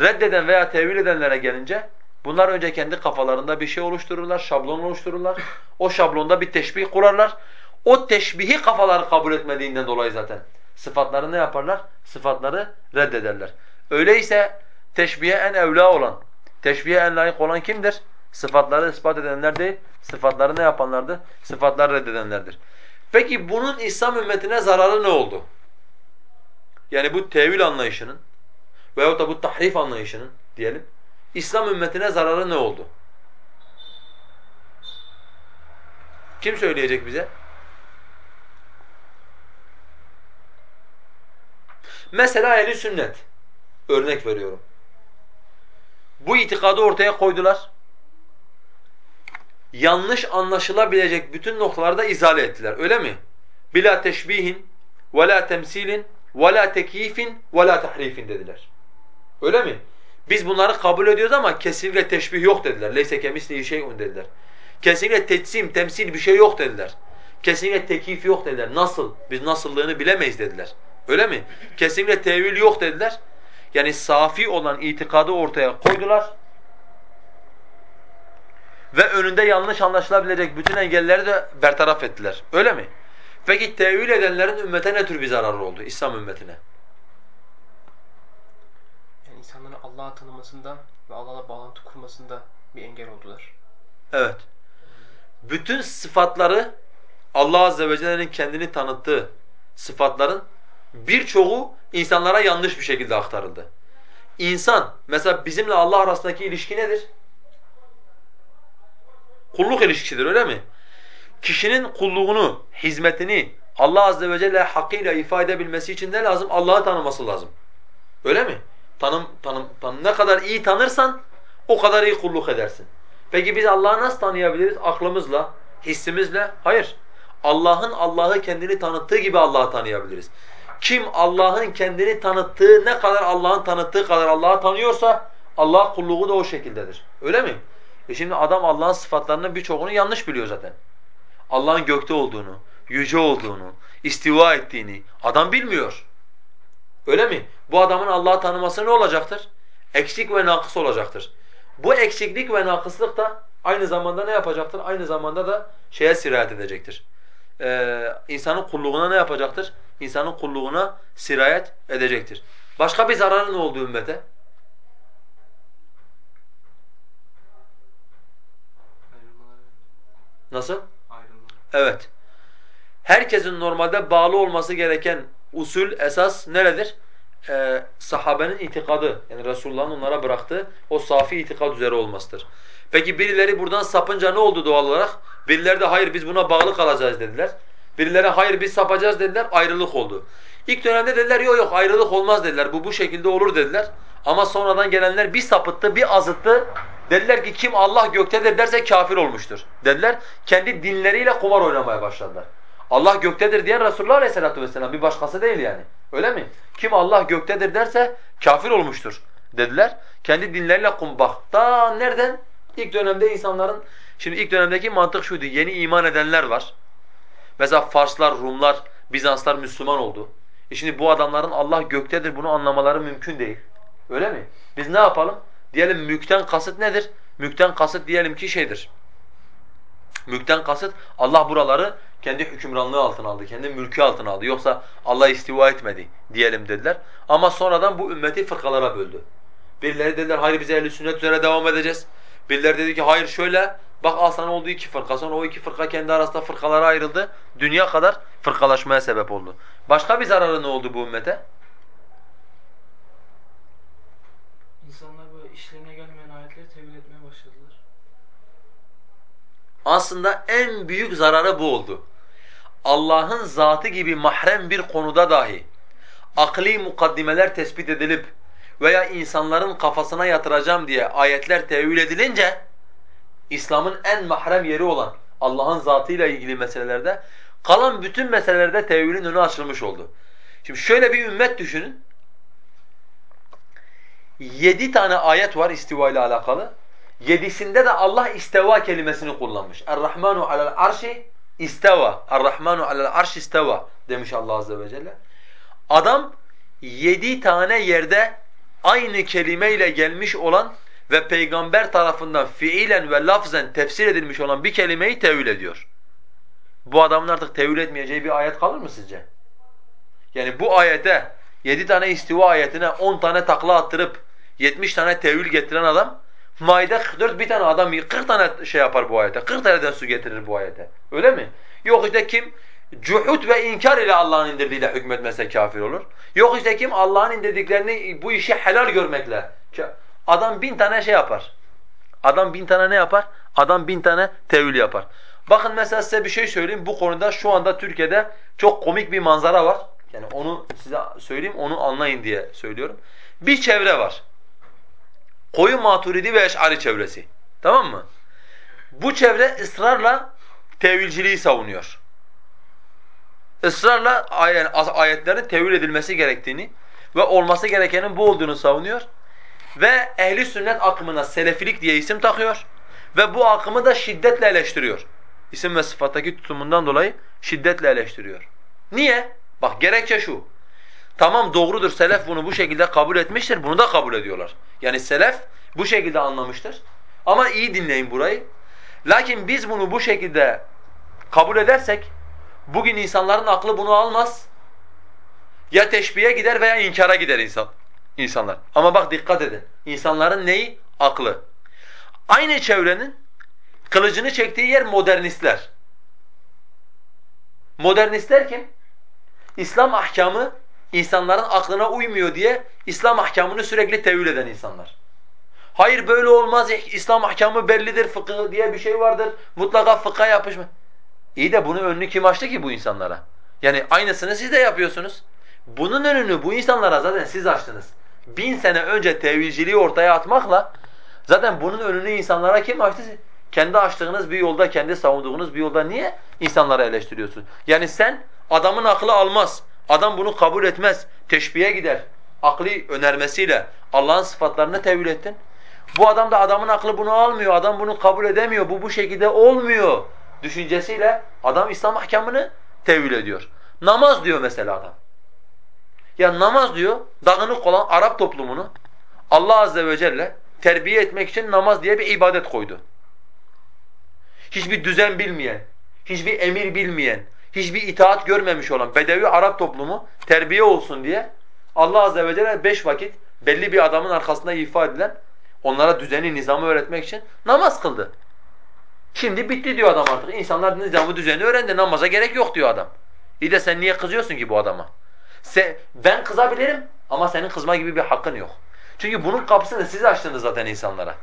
Reddeden veya tevil edenlere gelince bunlar önce kendi kafalarında bir şey oluştururlar, şablon oluştururlar. O şablonda bir teşbih kurarlar. O teşbihi kafaları kabul etmediğinden dolayı zaten sıfatları ne yaparlar? Sıfatları reddederler. Öyleyse teşbihe en evla olan, teşbihe en layık olan kimdir? Sıfatları ispat edenler değil, sıfatları ne yapanlardır? Sıfatları reddedenlerdir. Peki bunun İslam ümmetine zararı ne oldu? Yani bu tevil anlayışının veyahut da bu tahrif anlayışının diyelim, İslam ümmetine zararı ne oldu? Kim söyleyecek bize? Mesela ehli sünnet. Örnek veriyorum. Bu itikadı ortaya koydular. Yanlış anlaşılabilecek bütün noktalarda izale ettiler. Öyle mi? Bila teşbihin ve la temsilin ve la tekyifin ve la tahrifin dediler. Öyle mi? Biz bunları kabul ediyoruz ama kesinlikle teşbih yok dediler. Leyse kemislihi şey'un dediler. Kesinlikle tetsim, temsil bir şey yok dediler. Kesinlikle tekif yok dediler. Nasıl? Biz nasıllığını bilemeyiz dediler. Öyle mi? Kesinlikle tevil yok dediler. Yani safi olan itikadı ortaya koydular. Ve önünde yanlış anlaşılabilecek bütün engelleri de bertaraf ettiler. Öyle mi? Peki tevil edenlerin ümmete ne tür bir zararı oldu İslam ümmetine? İnsanların Allah'ı tanımasında ve Allah'la bağlantı kurmasında bir engel oldular. Evet. Bütün sıfatları Allah azze ve celle'nin kendini tanıttığı sıfatların birçoğu insanlara yanlış bir şekilde aktarıldı. İnsan, mesela bizimle Allah arasındaki ilişki nedir? Kulluk ilişkisidir öyle mi? Kişinin kulluğunu, hizmetini Allah azze ve celle hakkıyla ifade edebilmesi için ne lazım? Allah'ı tanıması lazım. Öyle mi? Tanım, tanım, tanım, ne kadar iyi tanırsan o kadar iyi kulluk edersin. Peki biz Allah'ı nasıl tanıyabiliriz? Aklımızla, hissimizle? Hayır. Allah'ın Allah'ı kendini tanıttığı gibi Allah'ı tanıyabiliriz. Kim Allah'ın kendini tanıttığı, ne kadar Allah'ın tanıttığı kadar Allah'ı tanıyorsa Allah kulluğu da o şekildedir. Öyle mi? E şimdi adam Allah'ın sıfatlarının birçoğunu yanlış biliyor zaten. Allah'ın gökte olduğunu, yüce olduğunu, istiva ettiğini adam bilmiyor. Öyle mi? Bu adamın Allah'ı tanıması ne olacaktır? Eksik ve nakıs olacaktır. Bu eksiklik ve nakıslık da aynı zamanda ne yapacaktır? Aynı zamanda da şeye sirayet edecektir. Ee, insanın kulluğuna ne yapacaktır? İnsanın kulluğuna sirayet edecektir. Başka bir zararı ne oldu ümmete? Nasıl? Evet. Herkesin normalde bağlı olması gereken usul, esas neredir? e, sahabenin itikadı yani Resulullah'ın onlara bıraktığı o safi itikad üzere olmasıdır. Peki birileri buradan sapınca ne oldu doğal olarak? Birileri de hayır biz buna bağlı kalacağız dediler. Birileri hayır biz sapacağız dediler ayrılık oldu. İlk dönemde dediler yok yok ayrılık olmaz dediler bu bu şekilde olur dediler. Ama sonradan gelenler bir sapıttı bir azıttı. Dediler ki kim Allah göktedir derse kafir olmuştur dediler. Kendi dinleriyle kumar oynamaya başladılar. Allah göktedir diyen Resulullah Aleyhisselatü Vesselam bir başkası değil yani. Öyle mi? Kim Allah göktedir derse kafir olmuştur dediler. Kendi dinleriyle kum bak. Da nereden? İlk dönemde insanların şimdi ilk dönemdeki mantık şuydu. Yeni iman edenler var. Mesela Farslar, Rumlar, Bizanslar Müslüman oldu. E şimdi bu adamların Allah göktedir bunu anlamaları mümkün değil. Öyle mi? Biz ne yapalım? Diyelim mülkten kasıt nedir? Mülkten kasıt diyelim ki şeydir. Mülkten kasıt Allah buraları kendi hükümranlığı altına aldı, kendi mülkü altına aldı. Yoksa Allah istiva etmedi diyelim dediler. Ama sonradan bu ümmeti fırkalara böldü. Birileri dediler hayır biz ehl sünnet üzere devam edeceğiz. Birileri dedi ki hayır şöyle bak al sana oldu iki fırka. Sonra o iki fırka kendi arasında fırkalara ayrıldı. Dünya kadar fırkalaşmaya sebep oldu. Başka bir zararı ne oldu bu ümmete? İnsanlar böyle işlerine gelmeyen ayetleri tevil etmeye başladılar. Aslında en büyük zararı bu oldu. Allah'ın zatı gibi mahrem bir konuda dahi akli mukaddimeler tespit edilip veya insanların kafasına yatıracağım diye ayetler tevil edilince İslam'ın en mahrem yeri olan Allah'ın zatıyla ilgili meselelerde kalan bütün meselelerde tevilin önü açılmış oldu. Şimdi şöyle bir ümmet düşünün. Yedi tane ayet var istiva ile alakalı. Yedisinde de Allah isteva kelimesini kullanmış. Er-Rahmanu alel arşi isteva. Er-Rahmanu alel arşi isteva demiş Allah azze ve celle. Adam yedi tane yerde aynı kelimeyle gelmiş olan ve peygamber tarafından fiilen ve lafzen tefsir edilmiş olan bir kelimeyi tevil ediyor. Bu adamın artık tevil etmeyeceği bir ayet kalır mı sizce? Yani bu ayete yedi tane istiva ayetine on tane takla attırıp yetmiş tane tevil getiren adam Maide 44 bir tane adam 40 tane şey yapar bu ayete. 40 taneden su getirir bu ayete. Öyle mi? Yok işte kim cuhud ve inkar ile Allah'ın indirdiğiyle hükmetmese kafir olur. Yok işte kim Allah'ın indirdiklerini bu işi helal görmekle. Adam bin tane şey yapar. Adam bin tane ne yapar? Adam bin tane tevil yapar. Bakın mesela size bir şey söyleyeyim. Bu konuda şu anda Türkiye'de çok komik bir manzara var. Yani onu size söyleyeyim, onu anlayın diye söylüyorum. Bir çevre var. Koyu Maturidi ve Eş'ari çevresi. Tamam mı? Bu çevre ısrarla tevilciliği savunuyor. Israrla ayetlerin tevil edilmesi gerektiğini ve olması gerekenin bu olduğunu savunuyor. Ve ehli sünnet akımına selefilik diye isim takıyor ve bu akımı da şiddetle eleştiriyor. İsim ve sıfattaki tutumundan dolayı şiddetle eleştiriyor. Niye? Bak gerekçe şu. Tamam doğrudur selef bunu bu şekilde kabul etmiştir. Bunu da kabul ediyorlar. Yani selef bu şekilde anlamıştır. Ama iyi dinleyin burayı. Lakin biz bunu bu şekilde kabul edersek bugün insanların aklı bunu almaz. Ya teşbihe gider veya inkara gider insan insanlar. Ama bak dikkat edin. İnsanların neyi? Aklı. Aynı çevrenin kılıcını çektiği yer modernistler. Modernistler kim? İslam ahkamı insanların aklına uymuyor diye İslam ahkamını sürekli tevil eden insanlar. Hayır böyle olmaz, İslam ahkamı bellidir, fıkıh diye bir şey vardır, mutlaka fıkha yapışma. İyi de bunun önünü kim açtı ki bu insanlara? Yani aynısını siz de yapıyorsunuz. Bunun önünü bu insanlara zaten siz açtınız. Bin sene önce tevilciliği ortaya atmakla zaten bunun önünü insanlara kim açtı? Kendi açtığınız bir yolda, kendi savunduğunuz bir yolda niye insanlara eleştiriyorsun? Yani sen adamın aklı almaz, Adam bunu kabul etmez, teşbihe gider. Akli önermesiyle Allah'ın sıfatlarını tevil ettin. Bu adam da adamın aklı bunu almıyor, adam bunu kabul edemiyor, bu bu şekilde olmuyor düşüncesiyle adam İslam ahkamını tevil ediyor. Namaz diyor mesela adam. Ya namaz diyor, dağınık olan Arap toplumunu Allah azze ve celle terbiye etmek için namaz diye bir ibadet koydu. Hiçbir düzen bilmeyen, hiçbir emir bilmeyen, hiçbir itaat görmemiş olan Bedevi Arap toplumu terbiye olsun diye Allah azze ve celle beş vakit belli bir adamın arkasında ifade edilen onlara düzeni, nizamı öğretmek için namaz kıldı. Şimdi bitti diyor adam artık. İnsanlar nizamı, düzeni öğrendi. Namaza gerek yok diyor adam. İyi de sen niye kızıyorsun ki bu adama? Sen, ben kızabilirim Ama senin kızma gibi bir hakkın yok. Çünkü bunun kapısını siz açtınız zaten insanlara.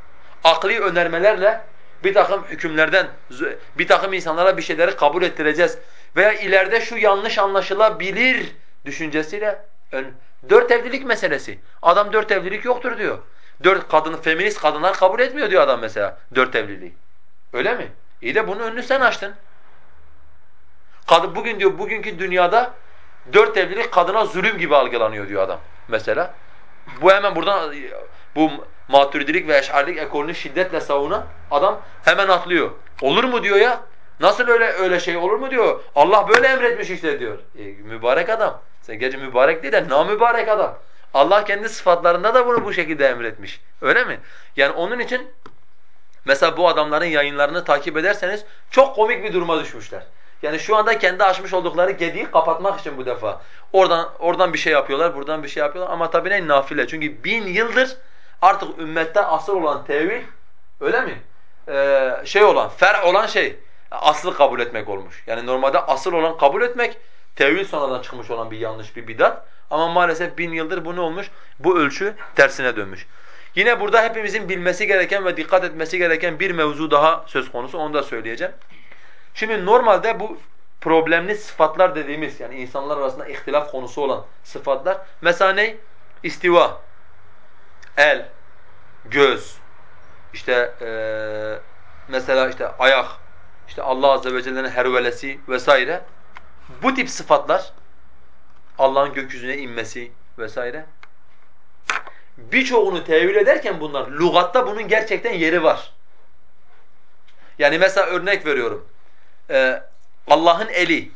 Akli önermelerle bir takım hükümlerden, bir takım insanlara bir şeyleri kabul ettireceğiz. Veya ileride şu yanlış anlaşılabilir düşüncesiyle dört evlilik meselesi. Adam dört evlilik yoktur diyor. Dört kadın, feminist kadınlar kabul etmiyor diyor adam mesela dört evliliği. Öyle mi? İyi de bunun önünü sen açtın. Kadın bugün diyor bugünkü dünyada dört evlilik kadına zulüm gibi algılanıyor diyor adam mesela. Bu hemen buradan bu maturidilik ve eşarilik ekolünü şiddetle savunan adam hemen atlıyor. Olur mu diyor ya? Nasıl öyle öyle şey olur mu diyor. Allah böyle emretmiş işte diyor. E, mübarek adam. Sen gece mübarek değil de namübarek adam. Allah kendi sıfatlarında da bunu bu şekilde emretmiş. Öyle mi? Yani onun için mesela bu adamların yayınlarını takip ederseniz çok komik bir duruma düşmüşler. Yani şu anda kendi açmış oldukları gediği kapatmak için bu defa. Oradan oradan bir şey yapıyorlar, buradan bir şey yapıyorlar ama tabii ne nafile. Çünkü bin yıldır artık ümmette asıl olan tevil öyle mi? Ee, şey olan, fer olan şey aslı kabul etmek olmuş. Yani normalde asıl olan kabul etmek, tevil sonradan çıkmış olan bir yanlış, bir bidat. Ama maalesef bin yıldır bu ne olmuş? Bu ölçü tersine dönmüş. Yine burada hepimizin bilmesi gereken ve dikkat etmesi gereken bir mevzu daha söz konusu, onu da söyleyeceğim. Şimdi normalde bu problemli sıfatlar dediğimiz yani insanlar arasında ihtilaf konusu olan sıfatlar mesela ne? İstiva, el, göz, işte ee, mesela işte ayak, işte Allah azze ve celle'nin hervelesi vesaire. Bu tip sıfatlar Allah'ın gökyüzüne inmesi vesaire. Birçoğunu tevil ederken bunlar lugatta bunun gerçekten yeri var. Yani mesela örnek veriyorum e, Allah'ın eli.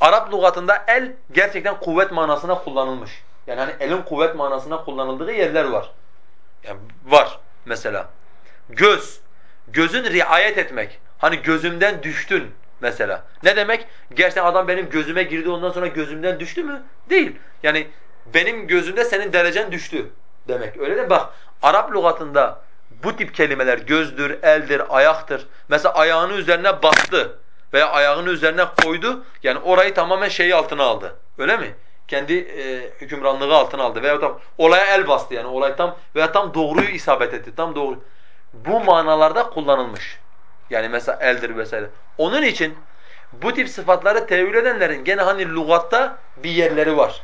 Arap lügatında el gerçekten kuvvet manasına kullanılmış. Yani hani elin kuvvet manasına kullanıldığı yerler var. Yani var mesela. Göz. Gözün riayet etmek. Hani gözümden düştün mesela. Ne demek? Gerçekten adam benim gözüme girdi ondan sonra gözümden düştü mü? Değil. Yani benim gözümde senin derecen düştü demek. Öyle de bak Arap lügatında bu tip kelimeler gözdür, eldir, ayaktır. Mesela ayağını üzerine bastı veya ayağını üzerine koydu. Yani orayı tamamen şeyi altına aldı. Öyle mi? Kendi e, hükümranlığı altına aldı veya tam olaya el bastı yani olay tam veya tam doğruyu isabet etti. Tam doğru. Bu manalarda kullanılmış. Yani mesela eldir vesaire. Onun için bu tip sıfatları tevil edenlerin gene hani lügatta bir yerleri var.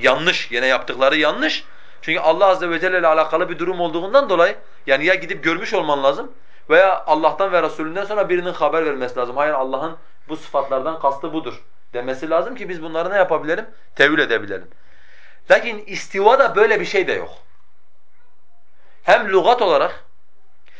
Yanlış, yine yaptıkları yanlış. Çünkü Allah azze ve celle ile alakalı bir durum olduğundan dolayı yani ya gidip görmüş olman lazım veya Allah'tan ve Resulünden sonra birinin haber vermesi lazım. Hayır Allah'ın bu sıfatlardan kastı budur demesi lazım ki biz bunları ne yapabilelim? Tevil edebilelim. Lakin istiva da böyle bir şey de yok. Hem lügat olarak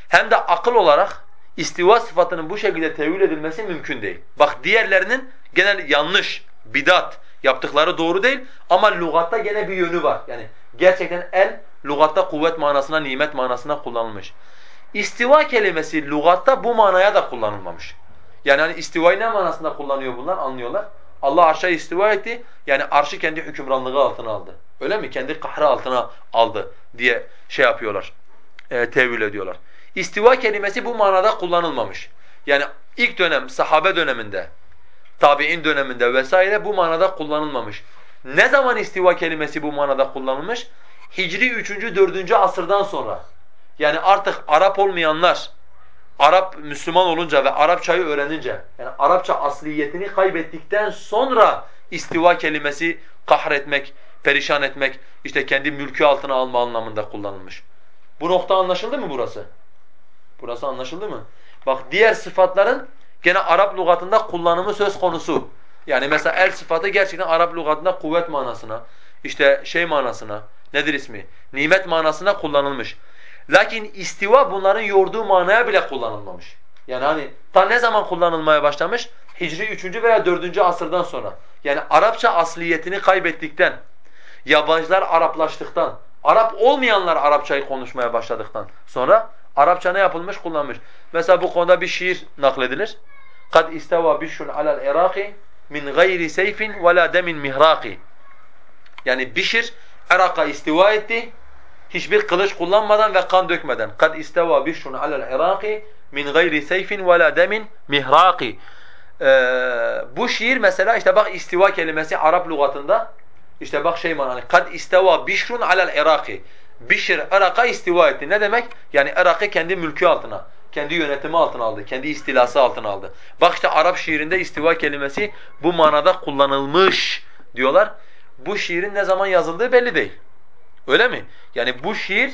hem de akıl olarak istiva sıfatının bu şekilde tevil edilmesi mümkün değil. Bak diğerlerinin genel yanlış, bidat yaptıkları doğru değil ama lügatta gene bir yönü var. Yani gerçekten el lügatta kuvvet manasına, nimet manasına kullanılmış. İstiva kelimesi lügatta bu manaya da kullanılmamış. Yani hani istivayı ne manasında kullanıyor bunlar anlıyorlar. Allah arşa istiva etti. Yani arşı kendi hükümranlığı altına aldı. Öyle mi? Kendi kahrı altına aldı diye şey yapıyorlar. E, tevil ediyorlar. İstiva kelimesi bu manada kullanılmamış. Yani ilk dönem sahabe döneminde, tabi'in döneminde vesaire bu manada kullanılmamış. Ne zaman istiva kelimesi bu manada kullanılmış? Hicri 3. 4. asırdan sonra. Yani artık Arap olmayanlar Arap Müslüman olunca ve Arapçayı öğrenince yani Arapça asliyetini kaybettikten sonra istiva kelimesi kahretmek, perişan etmek, işte kendi mülkü altına alma anlamında kullanılmış. Bu nokta anlaşıldı mı burası? Burası anlaşıldı mı? Bak diğer sıfatların gene Arap lügatında kullanımı söz konusu. Yani mesela el sıfatı gerçekten Arap lügatında kuvvet manasına, işte şey manasına, nedir ismi? Nimet manasına kullanılmış. Lakin istiva bunların yorduğu manaya bile kullanılmamış. Yani hani ta ne zaman kullanılmaya başlamış? Hicri 3. veya 4. asırdan sonra. Yani Arapça asliyetini kaybettikten, yabancılar Araplaştıktan, Arap olmayanlar Arapçayı konuşmaya başladıktan sonra Arapça ne yapılmış? Kullanmış. Mesela bu konuda bir şiir nakledilir. قَدْ اِسْتَوَى بِشْرٌ عَلَى الْعِرَاقِ مِنْ غَيْرِ سَيْفٍ وَلَا دَمٍ مِهْرَاقِ Yani Bişir Irak'a istiva etti hiçbir kılıç kullanmadan ve kan dökmeden. kad isteva bişrun alel iraqi min gayri seyfin ve la demin mihraqi. Ee, bu şiir mesela işte bak istiva kelimesi Arap lügatında İşte bak şey man hani kad isteva bişrun alel Bişr Irak'a istiva etti. Ne demek? Yani Irak'ı kendi mülkü altına, kendi yönetimi altına aldı, kendi istilası altına aldı. Bak işte Arap şiirinde istiva kelimesi bu manada kullanılmış diyorlar. Bu şiirin ne zaman yazıldığı belli değil. Öyle mi? Yani bu şiir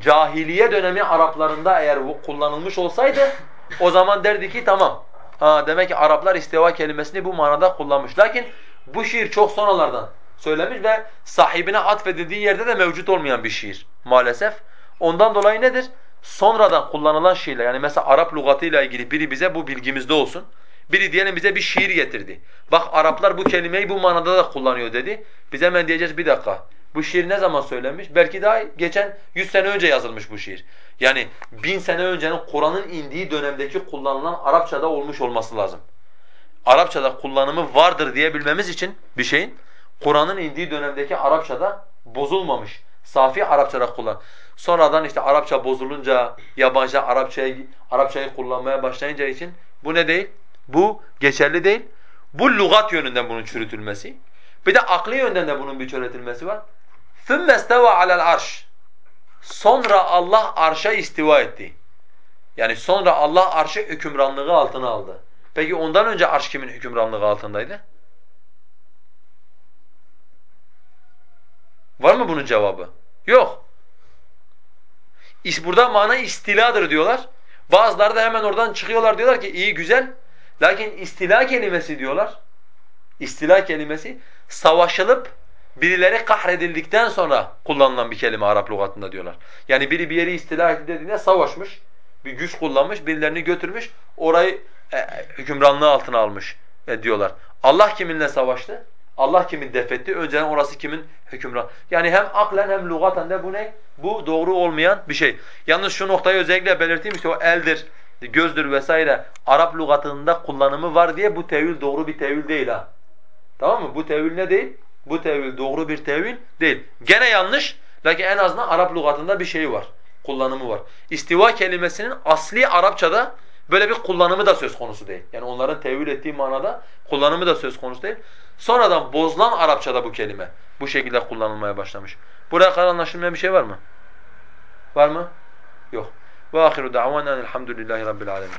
cahiliye dönemi Araplarında eğer kullanılmış olsaydı o zaman derdi ki tamam. Ha demek ki Araplar istiva kelimesini bu manada kullanmış. Lakin bu şiir çok sonralardan söylemiş ve sahibine atfedildiği yerde de mevcut olmayan bir şiir maalesef. Ondan dolayı nedir? Sonradan kullanılan şiirler yani mesela Arap lügatıyla ilgili biri bize bu bilgimizde olsun. Biri diyelim bize bir şiir getirdi. Bak Araplar bu kelimeyi bu manada da kullanıyor dedi. Biz hemen diyeceğiz bir dakika. Bu şiir ne zaman söylenmiş? Belki daha geçen 100 sene önce yazılmış bu şiir. Yani bin sene öncenin Kur'an'ın indiği dönemdeki kullanılan Arapçada olmuş olması lazım. Arapçada kullanımı vardır diyebilmemiz için bir şeyin Kur'an'ın indiği dönemdeki Arapçada bozulmamış. Safi Arapçada kullan. Sonradan işte Arapça bozulunca, yabancı Arapçayı Arapçayı kullanmaya başlayınca için bu ne değil? Bu geçerli değil. Bu lügat yönünden bunun çürütülmesi. Bir de akli yönden de bunun bir çürütülmesi var. ثُمَّ اسْتَوَى عَلَى الْعَرْشِ Sonra Allah arşa istiva etti. Yani sonra Allah arşı hükümranlığı altına aldı. Peki ondan önce arş kimin hükümranlığı altındaydı? Var mı bunun cevabı? Yok. Burada mana istiladır diyorlar. Bazıları da hemen oradan çıkıyorlar diyorlar ki iyi güzel. Lakin istila kelimesi diyorlar. İstila kelimesi savaşılıp birileri kahredildikten sonra kullanılan bir kelime Arap lügatında diyorlar. Yani biri bir yeri istila etti dediğinde savaşmış, bir güç kullanmış, birilerini götürmüş, orayı e, hükümranlığı altına almış e, diyorlar. Allah kiminle savaştı? Allah kimin defetti? Önceden orası kimin hükümran? Yani hem aklen hem lugaten de bu ne? Bu doğru olmayan bir şey. Yalnız şu noktayı özellikle belirteyim işte o eldir, gözdür vesaire Arap lügatında kullanımı var diye bu tevil doğru bir tevil değil ha. Tamam mı? Bu tevil ne değil? Bu tevil doğru bir tevil değil. Gene yanlış. Lakin en azından Arap lügatında bir şey var. Kullanımı var. İstiva kelimesinin asli Arapçada böyle bir kullanımı da söz konusu değil. Yani onların tevil ettiği manada kullanımı da söz konusu değil. Sonradan bozulan Arapçada bu kelime bu şekilde kullanılmaya başlamış. Buraya kadar anlaşılmayan bir şey var mı? Var mı? Yok. Ve ahiru da'vanen elhamdülillahi rabbil alemin.